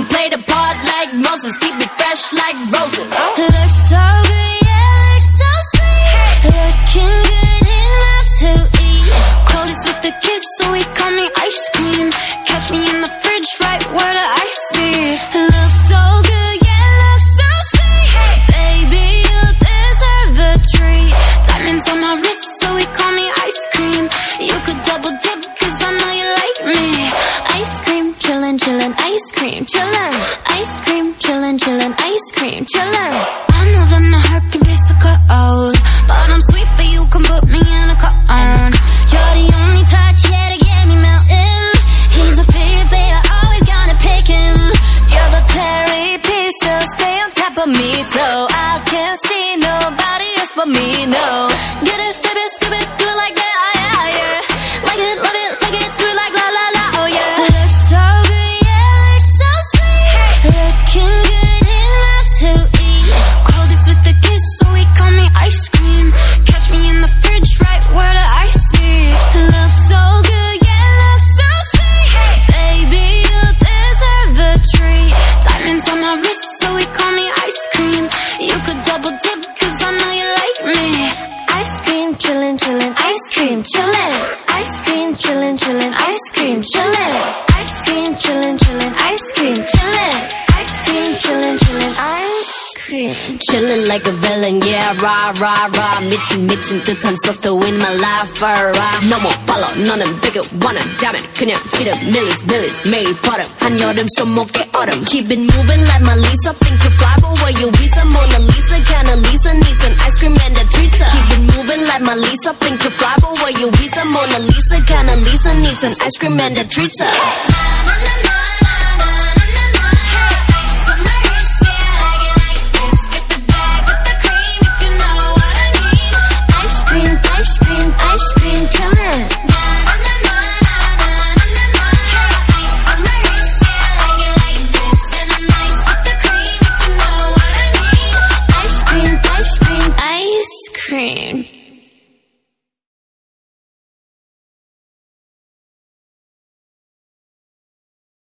and play the part like Moses. Keep it fresh like roses. Looks so good, yeah, looks so sweet. Looking good enough to eat. Close with the kiss, so he call me ice cream. Catch me in chillin', ice cream, chillin'. ice cream, chillin'. Ice cream, chillin', chillin', ice cream, chillin'. Ice cream, chillin', chillin', ice cream. Chillin' like a villain, yeah, rah, rah, rah. 미친, 미친 듯한 속도 in my life, alright. 너무 빨라, 너는 되게 원한다면 그냥 지름, 밀리스, 밀리스, 매일 버릇. 한여름 손목에 얼음. Keep it moving like my Lisa. Think to fly, but where you visa? Mona Lisa, kinda Lisa, needs an ice cream and a treat. Keep it moving like my Lisa. Think to fly, Mona Lisa, kinda Lisa, needs an ice cream and a treat.